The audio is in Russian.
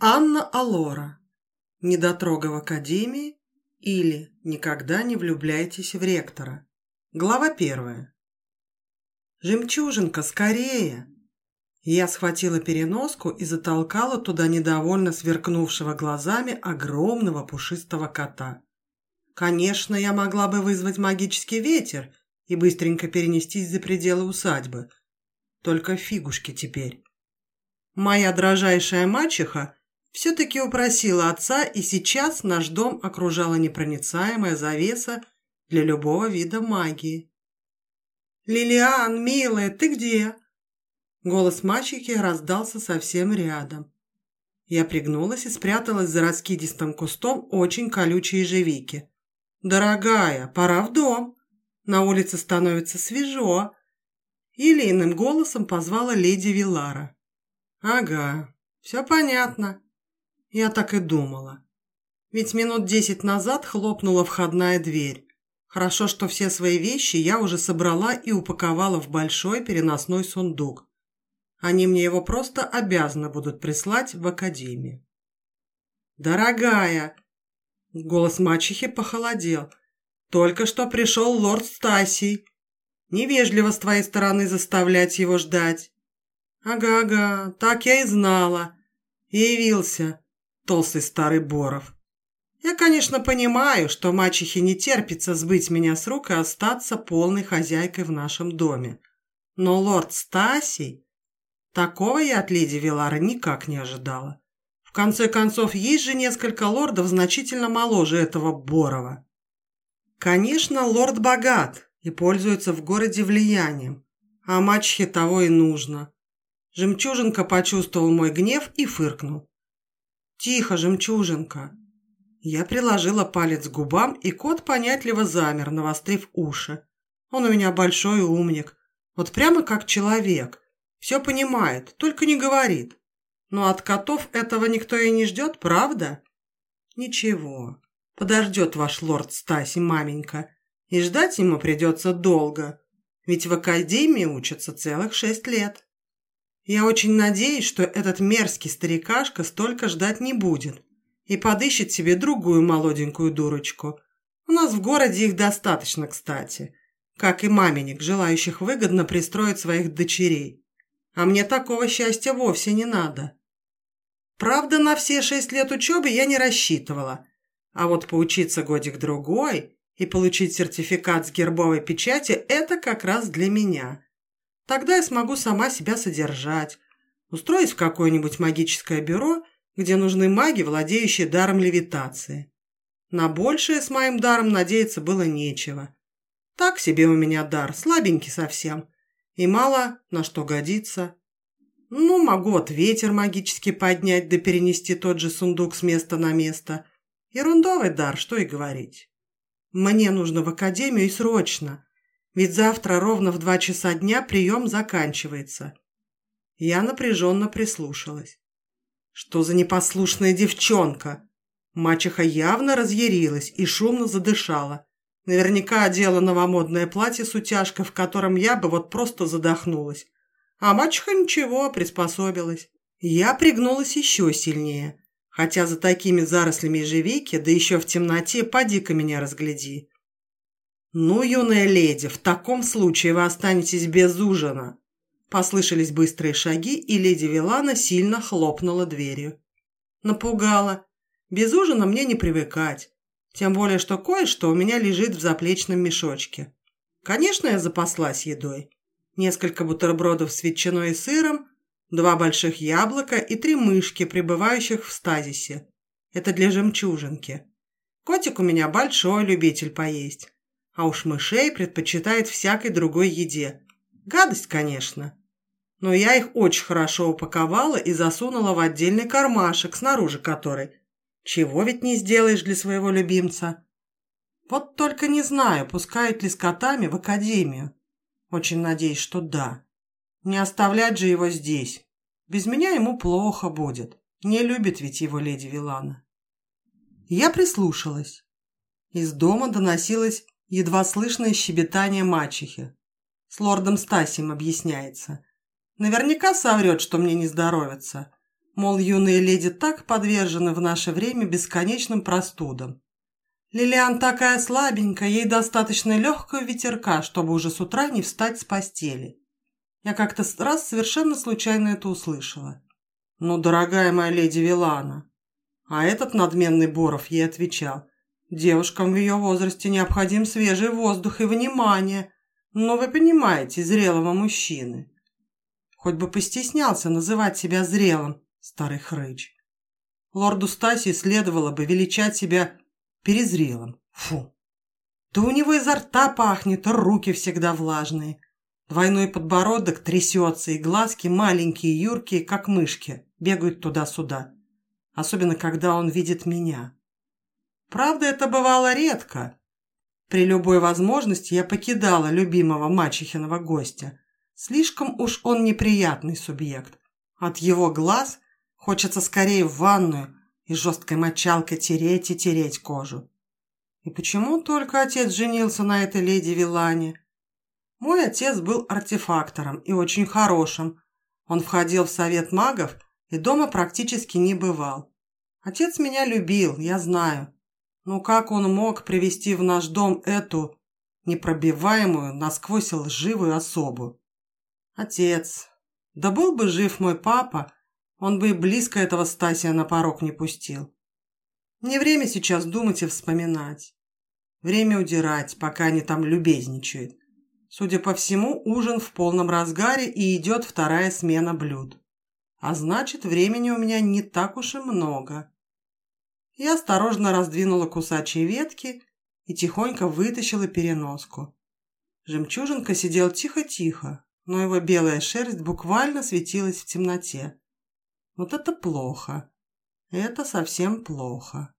Анна Алора. Недотрога в академии или никогда не влюбляйтесь в ректора. Глава первая. «Жемчужинка, скорее!» Я схватила переноску и затолкала туда недовольно сверкнувшего глазами огромного пушистого кота. Конечно, я могла бы вызвать магический ветер и быстренько перенестись за пределы усадьбы. Только фигушки теперь. Моя дрожайшая мачеха все-таки упросила отца, и сейчас наш дом окружала непроницаемая завеса для любого вида магии. «Лилиан, милая, ты где?» Голос мачехи раздался совсем рядом. Я пригнулась и спряталась за раскидистым кустом очень колючей ежевики. «Дорогая, пора в дом. На улице становится свежо». Или иным голосом позвала леди Вилара. «Ага, все понятно. Я так и думала. Ведь минут десять назад хлопнула входная дверь. Хорошо, что все свои вещи я уже собрала и упаковала в большой переносной сундук. Они мне его просто обязаны будут прислать в академию. «Дорогая!» Голос мачехи похолодел. «Только что пришел лорд Стасий. Невежливо с твоей стороны заставлять его ждать». «Ага-ага, так я и знала. Явился толстый старый Боров. Я, конечно, понимаю, что мачехе не терпится сбыть меня с рук и остаться полной хозяйкой в нашем доме. Но лорд Стасий... Такого я от леди Вилара никак не ожидала. В конце концов, есть же несколько лордов значительно моложе этого Борова. Конечно, лорд богат и пользуется в городе влиянием, а мачехе того и нужно. Жемчужинка почувствовал мой гнев и фыркнул. «Тихо, жемчужинка!» Я приложила палец к губам, и кот понятливо замер, навострив уши. Он у меня большой умник, вот прямо как человек. Все понимает, только не говорит. Но от котов этого никто и не ждет, правда? Ничего, подождет ваш лорд Стаси, маменька, и ждать ему придется долго, ведь в академии учатся целых шесть лет. Я очень надеюсь, что этот мерзкий старикашка столько ждать не будет и подыщет себе другую молоденькую дурочку. У нас в городе их достаточно, кстати, как и маменек, желающих выгодно пристроить своих дочерей. А мне такого счастья вовсе не надо. Правда, на все шесть лет учебы я не рассчитывала, а вот поучиться годик-другой и получить сертификат с гербовой печати – это как раз для меня. Тогда я смогу сама себя содержать, устроить в какое-нибудь магическое бюро, где нужны маги, владеющие даром левитации. На большее с моим даром надеяться было нечего. Так себе у меня дар, слабенький совсем, и мало на что годится. Ну, могу вот ветер магически поднять да перенести тот же сундук с места на место. Ерундовый дар, что и говорить. Мне нужно в академию и срочно. Ведь завтра ровно в два часа дня прием заканчивается. Я напряженно прислушалась. Что за непослушная девчонка? Мачеха явно разъярилась и шумно задышала. Наверняка одела новомодное платье с утяжкой, в котором я бы вот просто задохнулась. А мачеха ничего, приспособилась. Я пригнулась еще сильнее. Хотя за такими зарослями ежевики, да еще в темноте, поди-ка меня разгляди. «Ну, юная леди, в таком случае вы останетесь без ужина!» Послышались быстрые шаги, и леди Вилана сильно хлопнула дверью. Напугала. Без ужина мне не привыкать. Тем более, что кое-что у меня лежит в заплечном мешочке. Конечно, я запаслась едой. Несколько бутербродов с ветчиной и сыром, два больших яблока и три мышки, пребывающих в стазисе. Это для жемчужинки. Котик у меня большой любитель поесть а уж мышей предпочитает всякой другой еде. Гадость, конечно. Но я их очень хорошо упаковала и засунула в отдельный кармашек, снаружи которой. Чего ведь не сделаешь для своего любимца? Вот только не знаю, пускают ли с котами в академию. Очень надеюсь, что да. Не оставлять же его здесь. Без меня ему плохо будет. Не любит ведь его леди Вилана. Я прислушалась. Из дома доносилось едва слышное щебетание мачехи. С лордом Стасием объясняется. Наверняка соврет, что мне не здоровится. Мол, юные леди так подвержены в наше время бесконечным простудам. Лилиан такая слабенькая, ей достаточно легкого ветерка, чтобы уже с утра не встать с постели. Я как-то раз совершенно случайно это услышала. «Ну, дорогая моя леди Вилана». А этот надменный Боров ей отвечал. «Девушкам в ее возрасте необходим свежий воздух и внимание. Но вы понимаете, зрелого мужчины». Хоть бы постеснялся называть себя зрелым, старый хрыч. Лорду Стасию следовало бы величать себя перезрелым. Фу. Да у него изо рта пахнет, а руки всегда влажные. Двойной подбородок трясется, и глазки маленькие, юркие, как мышки, бегают туда-сюда. Особенно, когда он видит меня. Правда, это бывало редко. При любой возможности я покидала любимого мачехиного гостя. Слишком уж он неприятный субъект. От его глаз хочется скорее в ванную, и жесткой мочалкой тереть и тереть кожу. И почему только отец женился на этой леди Вилане? Мой отец был артефактором и очень хорошим. Он входил в совет магов и дома практически не бывал. Отец меня любил, я знаю. Но как он мог привести в наш дом эту непробиваемую, насквозь лживую особу? Отец. Да был бы жив мой папа, он бы и близко этого Стасия на порог не пустил. Не время сейчас думать и вспоминать. Время удирать, пока они там любезничают. Судя по всему, ужин в полном разгаре и идет вторая смена блюд. А значит, времени у меня не так уж и много. Я осторожно раздвинула кусачие ветки и тихонько вытащила переноску. Жемчужинка сидел тихо-тихо, но его белая шерсть буквально светилась в темноте. Вот это плохо. Это совсем плохо.